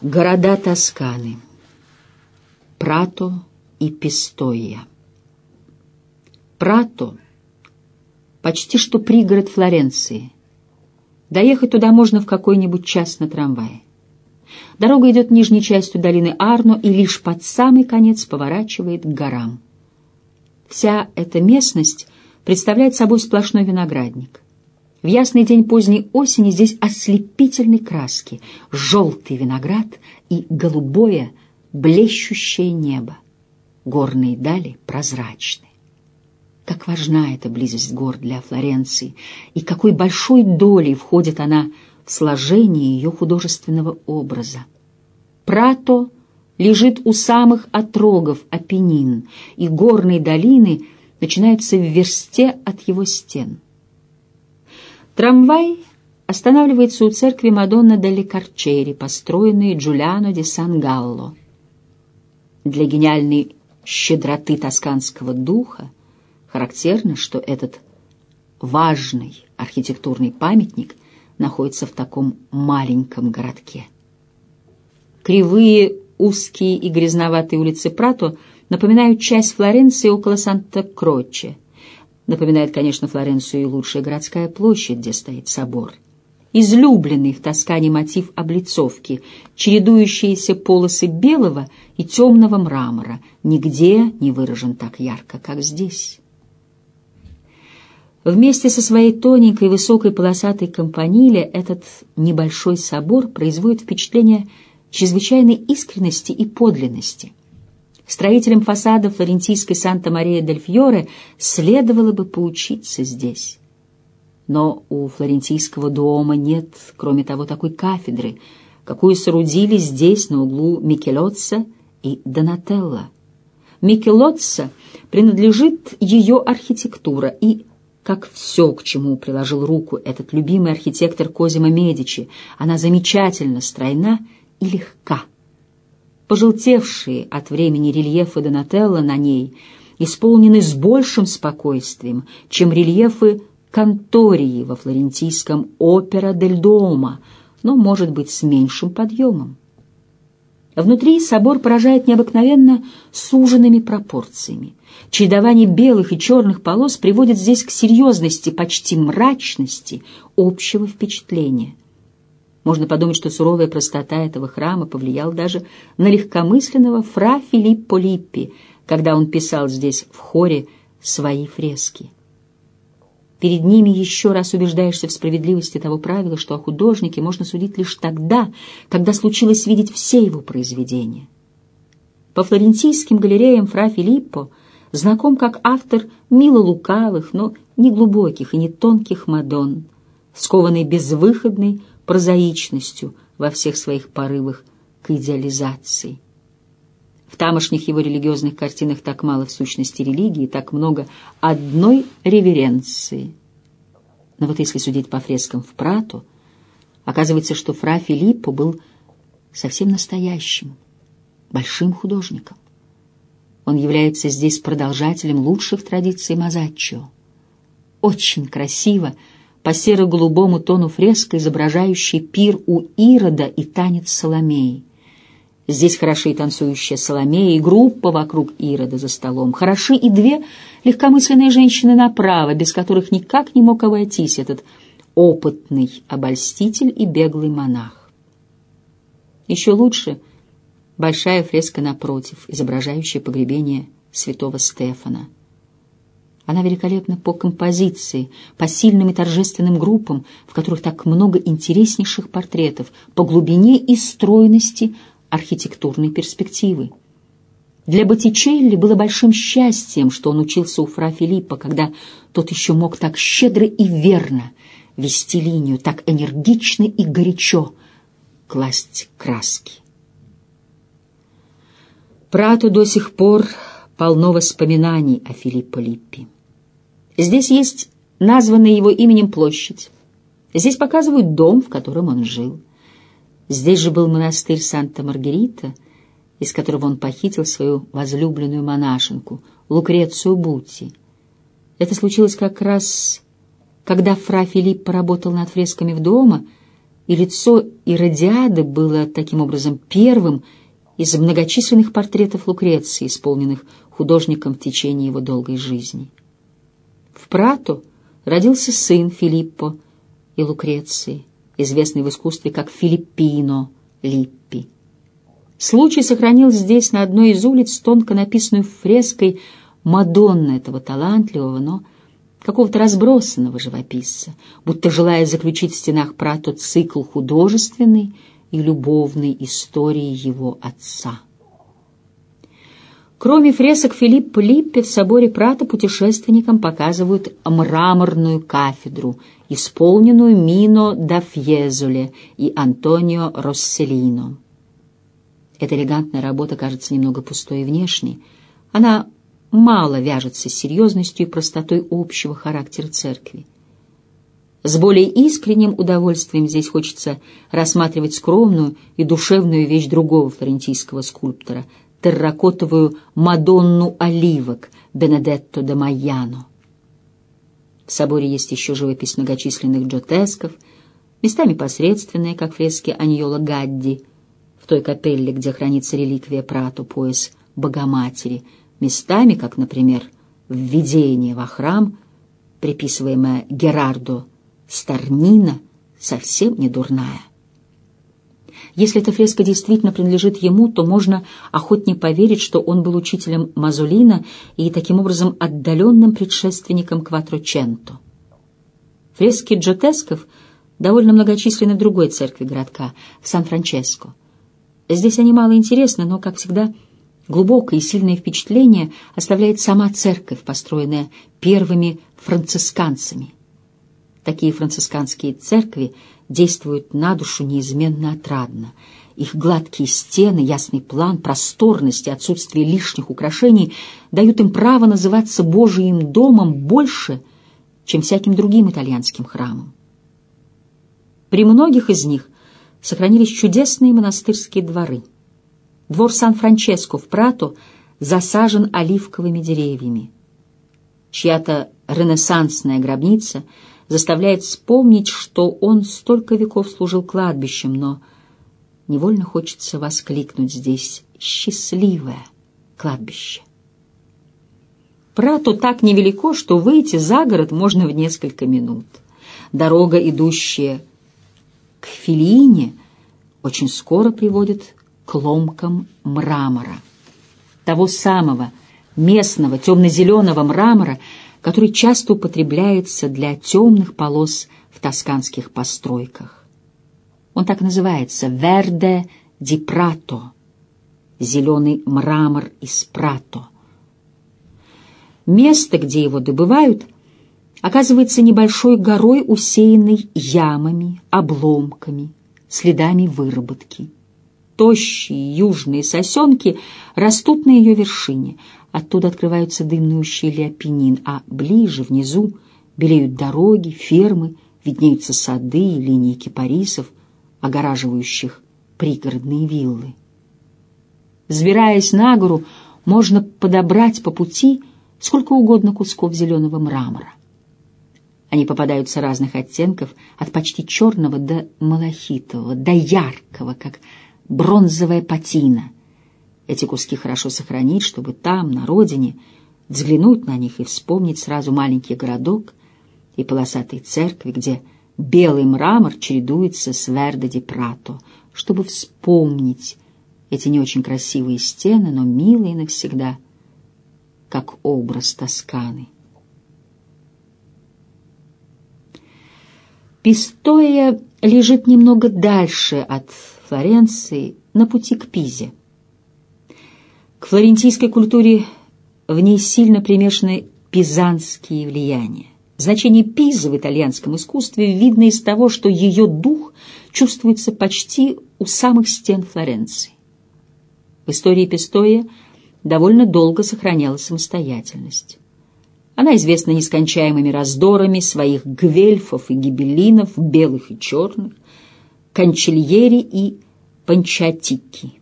Города Тосканы. Прато и Пистоия. Прато — почти что пригород Флоренции. Доехать туда можно в какой-нибудь час на трамвае. Дорога идет нижней частью долины Арно и лишь под самый конец поворачивает к горам. Вся эта местность представляет собой сплошной виноградник — в ясный день поздней осени здесь ослепительной краски, желтый виноград и голубое, блещущее небо. Горные дали прозрачны. Как важна эта близость гор для Флоренции, и какой большой долей входит она в сложение ее художественного образа. Прато лежит у самых отрогов Апеннин, и горные долины начинаются в версте от его стен. Трамвай останавливается у церкви Мадонна делли Карчери, построенной Джулиано де Сан-Галло. Для гениальной щедроты тосканского духа характерно, что этот важный архитектурный памятник находится в таком маленьком городке. Кривые, узкие и грязноватые улицы Прато напоминают часть Флоренции около Санта-Кроче – Напоминает, конечно, Флоренцию и лучшая городская площадь, где стоит собор. Излюбленный в Тоскане мотив облицовки, чередующиеся полосы белого и темного мрамора, нигде не выражен так ярко, как здесь. Вместе со своей тоненькой высокой полосатой компаниле этот небольшой собор производит впечатление чрезвычайной искренности и подлинности. Строителям фасада флорентийской Санта-Мария-дель-Фьоре следовало бы поучиться здесь. Но у флорентийского дома нет, кроме того, такой кафедры, какую соорудили здесь, на углу Микелотса и Донателла. Микелотса принадлежит ее архитектура, и, как все, к чему приложил руку этот любимый архитектор Козимо Медичи, она замечательно стройна и легка. Пожелтевшие от времени рельефы Донателло на ней исполнены с большим спокойствием, чем рельефы Кантории во флорентийском «Опера дель Дома», но, может быть, с меньшим подъемом. Внутри собор поражает необыкновенно суженными пропорциями. Чередование белых и черных полос приводит здесь к серьезности, почти мрачности общего впечатления. Можно подумать, что суровая простота этого храма повлияла даже на легкомысленного фра Филиппо Липпи, когда он писал здесь в хоре свои фрески. Перед ними еще раз убеждаешься в справедливости того правила, что о художнике можно судить лишь тогда, когда случилось видеть все его произведения. По флорентийским галереям фра Филиппо знаком как автор мило лукавых, но не глубоких и не тонких мадон, скованный безвыходной, прозаичностью во всех своих порывах к идеализации. В тамошних его религиозных картинах так мало в сущности религии, так много одной реверенции. Но вот если судить по фрескам в Прату, оказывается, что фра Филиппо был совсем настоящим, большим художником. Он является здесь продолжателем лучших традиций Мазаччо. Очень красиво по серо-голубому тону фреска, изображающей пир у Ирода и танец Соломеи. Здесь хороши и танцующая Соломея, и группа вокруг Ирода за столом. Хороши и две легкомысленные женщины направо, без которых никак не мог обойтись этот опытный обольститель и беглый монах. Еще лучше большая фреска напротив, изображающая погребение святого Стефана — она великолепна по композиции, по сильным и торжественным группам, в которых так много интереснейших портретов, по глубине и стройности архитектурной перспективы. Для Боттичелли было большим счастьем, что он учился у фра Филиппа, когда тот еще мог так щедро и верно вести линию, так энергично и горячо класть краски. Прату до сих пор полно воспоминаний о Филиппо Липпи. Здесь есть названная его именем площадь. Здесь показывают дом, в котором он жил. Здесь же был монастырь Санта-Маргарита, из которого он похитил свою возлюбленную монашенку, Лукрецию Бути. Это случилось как раз, когда фра Филипп поработал над фресками в дома, и лицо Иродиады было таким образом первым из многочисленных портретов Лукреции, исполненных художником в течение его долгой жизни. В Прато родился сын Филиппо и Лукреции, известный в искусстве как Филиппино Липпи. Случай сохранил здесь на одной из улиц тонко написанную фреской Мадонна этого талантливого, но какого-то разбросанного живописца, будто желая заключить в стенах Прато цикл художественной и любовной истории его отца. Кроме фресок Филиппа Липпе в соборе Прата путешественникам показывают мраморную кафедру, исполненную Мино да Фьезоле и Антонио Росселино. Эта элегантная работа кажется немного пустой внешне. Она мало вяжется с серьезностью и простотой общего характера церкви. С более искренним удовольствием здесь хочется рассматривать скромную и душевную вещь другого флорентийского скульптора — терракотовую «Мадонну оливок» Бенедетто де Майяно. В соборе есть еще живопись многочисленных джотесков, местами посредственные, как фрески Аньола Гадди, в той капелле, где хранится реликвия Прату, пояс Богоматери — местами, как, например, введение во храм, приписываемое Герардо Старнина, совсем не дурная. Если эта фреска действительно принадлежит ему, то можно охотнее поверить, что он был учителем Мазолина и таким образом отдаленным предшественником Кватроченто. Фрески Джотесков довольно многочисленны в другой церкви городка, в Сан-Франческо. Здесь они мало интересны, но, как всегда, Глубокое и сильное впечатление оставляет сама церковь, построенная первыми францисканцами. Такие францисканские церкви действуют на душу неизменно отрадно. Их гладкие стены, ясный план, просторность и отсутствие лишних украшений дают им право называться Божиим домом больше, чем всяким другим итальянским храмом. При многих из них сохранились чудесные монастырские дворы – Двор Сан-Франческо в Прато засажен оливковыми деревьями. Чья-то ренессансная гробница заставляет вспомнить, что он столько веков служил кладбищем, но невольно хочется воскликнуть здесь «счастливое кладбище». Прато так невелико, что выйти за город можно в несколько минут. Дорога, идущая к Филине, очень скоро приводит к ломкам мрамора. Того самого местного темно-зеленого мрамора, который часто употребляется для темных полос в тосканских постройках. Он так называется «Верде ди Прато» — «зеленый мрамор из Прато». Место, где его добывают, оказывается небольшой горой, усеянной ямами, обломками, следами выработки тощие южные сосенки растут на ее вершине. Оттуда открываются дымные ущелья Апеннин, а ближе, внизу, белеют дороги, фермы, виднеются сады и линии кипарисов, огораживающих пригородные виллы. Взбираясь на гору, можно подобрать по пути сколько угодно кусков зеленого мрамора. Они попадаются разных оттенков, от почти черного до малахитового, до яркого, как бронзовая патина. Эти куски хорошо сохранить, чтобы там, на родине, взглянуть на них и вспомнить сразу маленький городок и полосатые церкви, где белый мрамор чередуется с Верде-де-Прато, чтобы вспомнить эти не очень красивые стены, но милые навсегда, как образ Тосканы. Пистоя лежит немного дальше от Флоренции на пути к Пизе. К флорентийской культуре в ней сильно примешаны пизанские влияния. Значение Пизы в итальянском искусстве видно из того, что ее дух чувствуется почти у самых стен Флоренции. В истории Пистоя довольно долго сохраняла самостоятельность. Она известна нескончаемыми раздорами своих гвельфов и гибеллинов, белых и черных, канчельери и панчатики.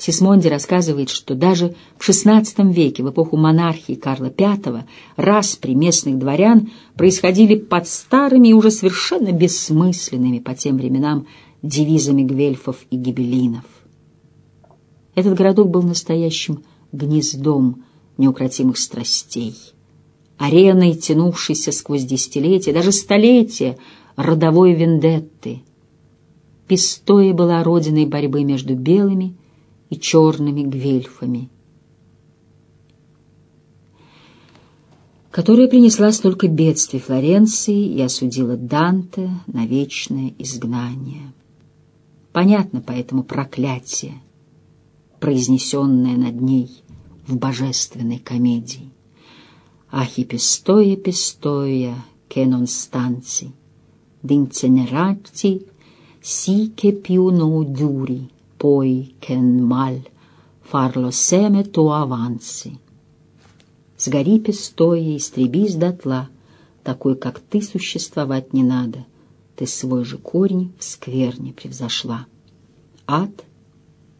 Сисмонди рассказывает, что даже в XVI веке, в эпоху монархии Карла V, распри местных дворян происходили под старыми и уже совершенно бессмысленными по тем временам девизами гвельфов и гибелинов. Этот городок был настоящим гнездом неукротимых страстей, ареной, тянувшейся сквозь десятилетия, даже столетия родовой вендетты. Пистоя была родиной борьбы между белыми и черными гвельфами, которая принесла столько бедствий Флоренции и осудила Данте на вечное изгнание. Понятно поэтому проклятие, произнесенное над ней в божественной комедии. Ахи non stanzi, d'incenerarti, sì che più non duri, poi che mal farlo seme то аванси. Сгори пистоя, истребись дотла, такой, как ты, существовать не надо, ты свой же корень в скверне превзошла. Ад,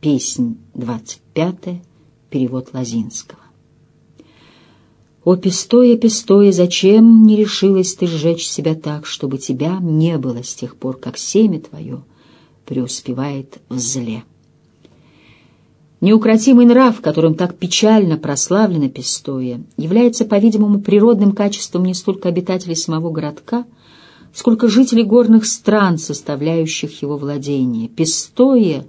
песнь двадцать пятая, перевод Лазинского. О, Пистоя, Пистоя, зачем не решилась ты сжечь себя так, чтобы тебя не было с тех пор, как семя твое преуспевает в зле? Неукротимый нрав, которым так печально прославлена Пистоя, является, по-видимому, природным качеством не столько обитателей самого городка, сколько жителей горных стран, составляющих его владение. Пистоя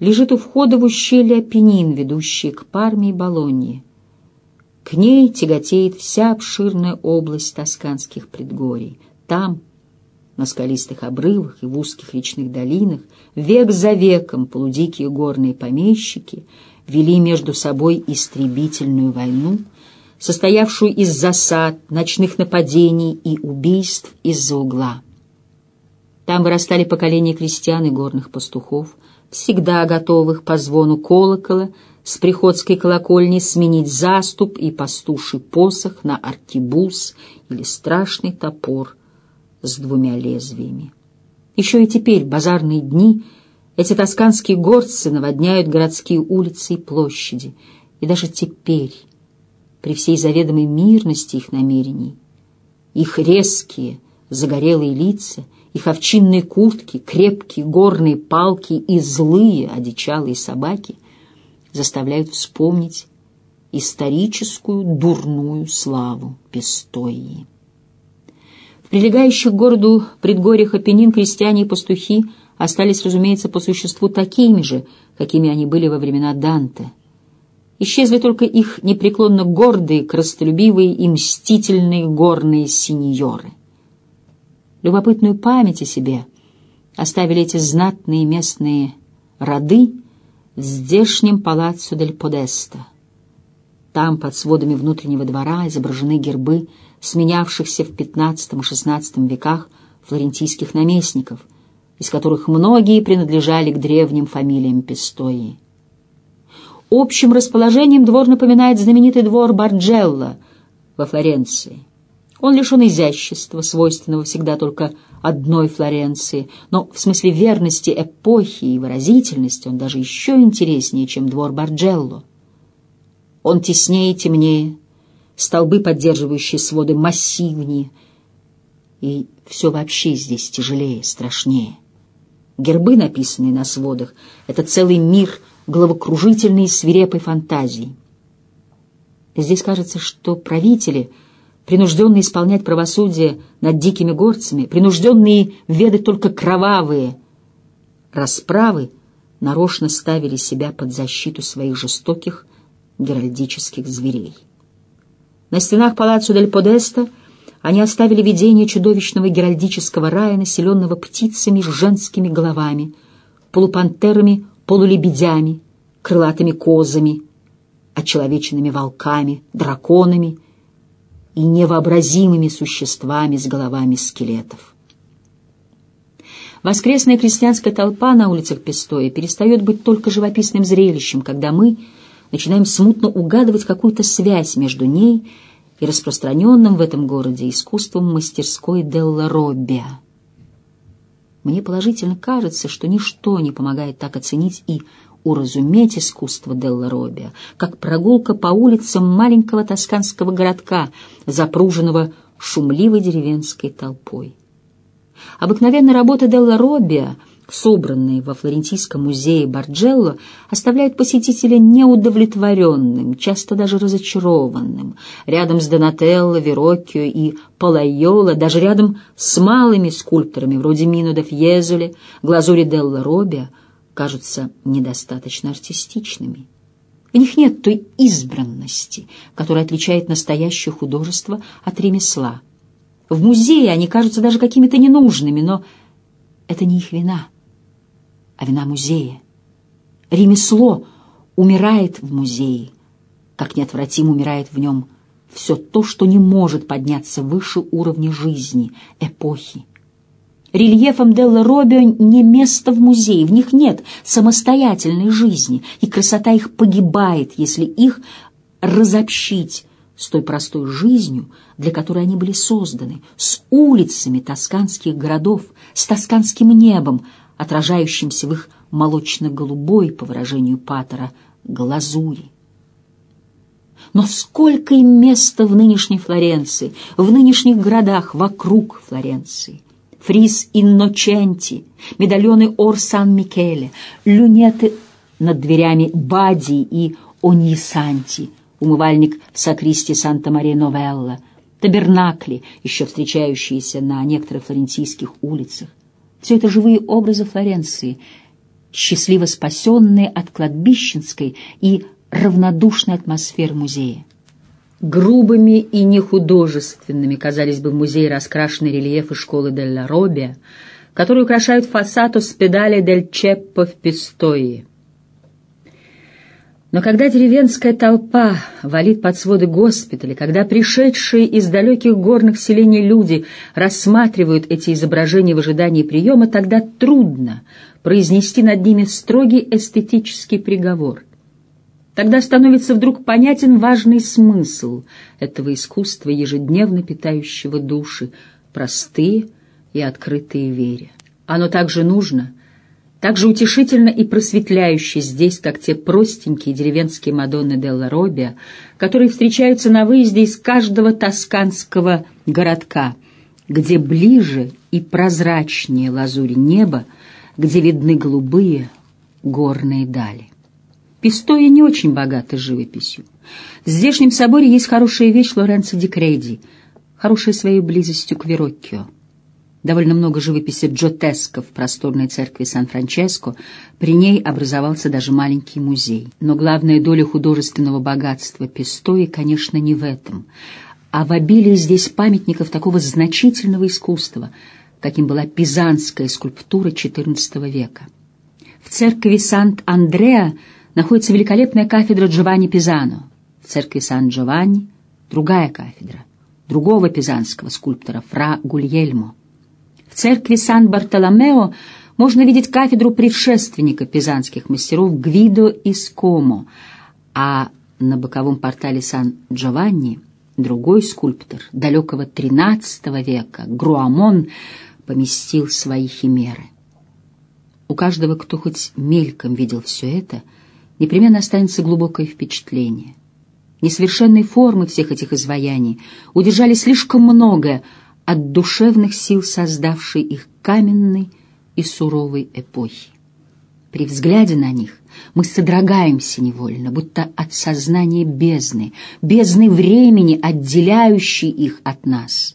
лежит у входа в ущелье Апеннин, ведущие к Парме и Болонье. К ней тяготеет вся обширная область тосканских предгорий. Там, на скалистых обрывах и в узких речных долинах, век за веком полудикие горные помещики вели между собой истребительную войну, состоявшую из засад, ночных нападений и убийств из-за угла. Там вырастали поколения крестьян и горных пастухов, всегда готовых по звону колокола с приходской колокольни сменить заступ и пастуший посох на аркибуз или страшный топор с двумя лезвиями. Еще и теперь, базарные дни, эти тосканские горцы наводняют городские улицы и площади. И даже теперь, при всей заведомой мирности их намерений, их резкие, загорелые лица, их овчинные куртки, крепкие горные палки и злые одичалые собаки заставляют вспомнить историческую дурную славу Пестои. Прилегающих к городу предгорьях Апеннин крестьяне и пастухи остались, разумеется, по существу такими же, какими они были во времена Данте. Исчезли только их непреклонно гордые, крастолюбивые и мстительные горные синьоры. Любопытную память о себе оставили эти знатные местные роды в здешнем палаццо дель Подеста. Там, под сводами внутреннего двора, изображены гербы сменявшихся в XV и XVI веках флорентийских наместников, из которых многие принадлежали к древним фамилиям Пистои. Общим расположением двор напоминает знаменитый двор Барджелло во Флоренции. Он лишен изящества, свойственного всегда только одной Флоренции, но в смысле верности эпохи и выразительности он даже еще интереснее, чем двор Барджелло. Он теснее и темнее, столбы, поддерживающие своды, массивнее, и все вообще здесь тяжелее, страшнее. Гербы, написанные на сводах, — это целый мир головокружительной и свирепой фантазии. Здесь кажется, что правители, принужденные исполнять правосудие над дикими горцами, принужденные ведать только кровавые расправы, нарочно ставили себя под защиту своих жестоких геральдических зверей. На стенах палаццо дель Подеста они оставили видение чудовищного геральдического рая, населенного птицами с женскими головами, полупантерами, полулебедями, крылатыми козами, очеловеченными волками, драконами и невообразимыми существами с головами скелетов. Воскресная крестьянская толпа на улицах Пестоя перестает быть только живописным зрелищем, когда мы — начинаем смутно угадывать какую-то связь между ней и распространенным в этом городе искусством мастерской Делла Роббия. Мне положительно кажется, что ничто не помогает так оценить и уразуметь искусство Делла Робиа, как прогулка по улицам маленького тосканского городка, запруженного шумливой деревенской толпой. Обыкновенно работы Делла Робиа — собранные во Флорентийском музее Барджелло, оставляют посетителя неудовлетворенным, часто даже разочарованным. Рядом с Донателло, Вероккио и Палайоло, даже рядом с малыми скульпторами вроде Мино де Фьезуле, глазури Делла Робиа, кажутся недостаточно артистичными. В них нет той избранности, которая отличает настоящее художество от ремесла. В музее они кажутся даже какими-то ненужными, но это не их вина а вина музея. Ремесло умирает в музее, как неотвратимо умирает в нем все то, что не может подняться выше уровня жизни, эпохи. Рельефам Делла Робио не место в музее, в них нет самостоятельной жизни, и красота их погибает, если их разобщить с той простой жизнью, для которой они были созданы, с улицами тосканских городов, с тосканским небом, отражающимся в их молочно-голубой, по выражению Паттера, глазури. Но сколько им места в нынешней Флоренции, в нынешних городах вокруг Флоренции. Фриз Инноченти, медальоны Ор Сан-Микеле, люнеты над дверями Бади и Оньесанти, умывальник в Сакристи Санта-Мария-Новелла, табернакли, еще встречающиеся на некоторых флорентийских улицах, все это живые образы Флоренции, счастливо спасенные от кладбищенской и равнодушной атмосферы музея. Грубыми и нехудожественными казались бы в музее раскрашенные рельефы школы Делла Робия, которые украшают фасад Оспедале дель Чеппо в Пистойи. Но когда деревенская толпа валит под своды госпиталя, когда пришедшие из далеких горных селений люди рассматривают эти изображения в ожидании приема, тогда трудно произнести над ними строгий эстетический приговор. Тогда становится вдруг понятен важный смысл этого искусства, ежедневно питающего души, простые и открытые вере. Оно также нужно — так же утешительно и просветляюще здесь, как те простенькие деревенские Мадонны Делла Робиа, которые встречаются на выезде из каждого тосканского городка, где ближе и прозрачнее лазурь неба, где видны голубые горные дали. Пистоя не очень богата живописью. В здешнем соборе есть хорошая вещь Лоренцо ди Крейди, хорошая своей близостью к Вероккио довольно много живописи Джотеско в просторной церкви Сан-Франческо, при ней образовался даже маленький музей. Но главная доля художественного богатства Пистои, конечно, не в этом, а в обилии здесь памятников такого значительного искусства, каким была пизанская скульптура XIV века. В церкви Сант-Андреа находится великолепная кафедра Джованни Пизано, в церкви Сан-Джованни — другая кафедра, другого пизанского скульптора Фра Гульельмо церкви Сан-Бартоломео можно видеть кафедру предшественника пизанских мастеров Гвидо из Комо, а на боковом портале Сан-Джованни другой скульптор далекого XIII века, Груамон, поместил свои химеры. У каждого, кто хоть мельком видел все это, непременно останется глубокое впечатление. Несовершенные формы всех этих изваяний удержали слишком многое от душевных сил, создавшей их каменной и суровой эпохи. При взгляде на них мы содрогаемся невольно, будто от сознания бездны, бездны времени, отделяющей их от нас.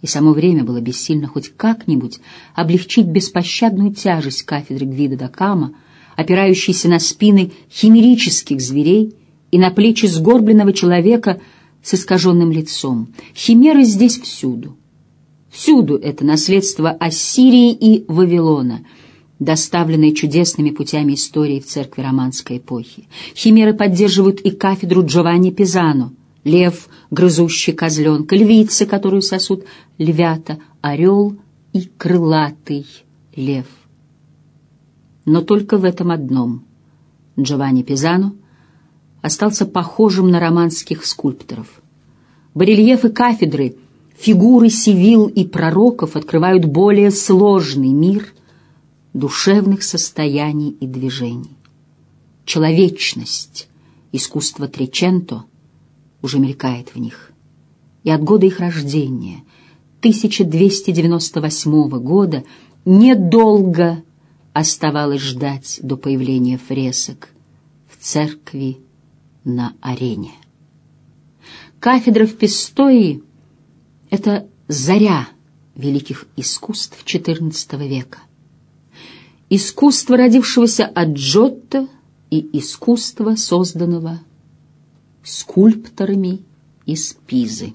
И само время было бессильно хоть как-нибудь облегчить беспощадную тяжесть кафедры Гвида Дакама, опирающейся на спины химерических зверей и на плечи сгорбленного человека — с искаженным лицом. Химеры здесь всюду. Всюду это наследство Ассирии и Вавилона, доставленное чудесными путями истории в церкви романской эпохи. Химеры поддерживают и кафедру Джованни Пизано, лев, грызущий козленка, львица, которую сосут львята, орел и крылатый лев. Но только в этом одном Джованни Пизано — остался похожим на романских скульпторов. Барельефы кафедры, фигуры сивил и пророков открывают более сложный мир душевных состояний и движений. человечность искусства Треченто уже мелькает в них. И от года их рождения, 1298 года, недолго оставалось ждать до появления фресок в церкви на арене. Кафедра в Пистои — это заря великих искусств XIV века. Искусство, родившегося от Джотто, и искусство, созданного скульпторами из Пизы.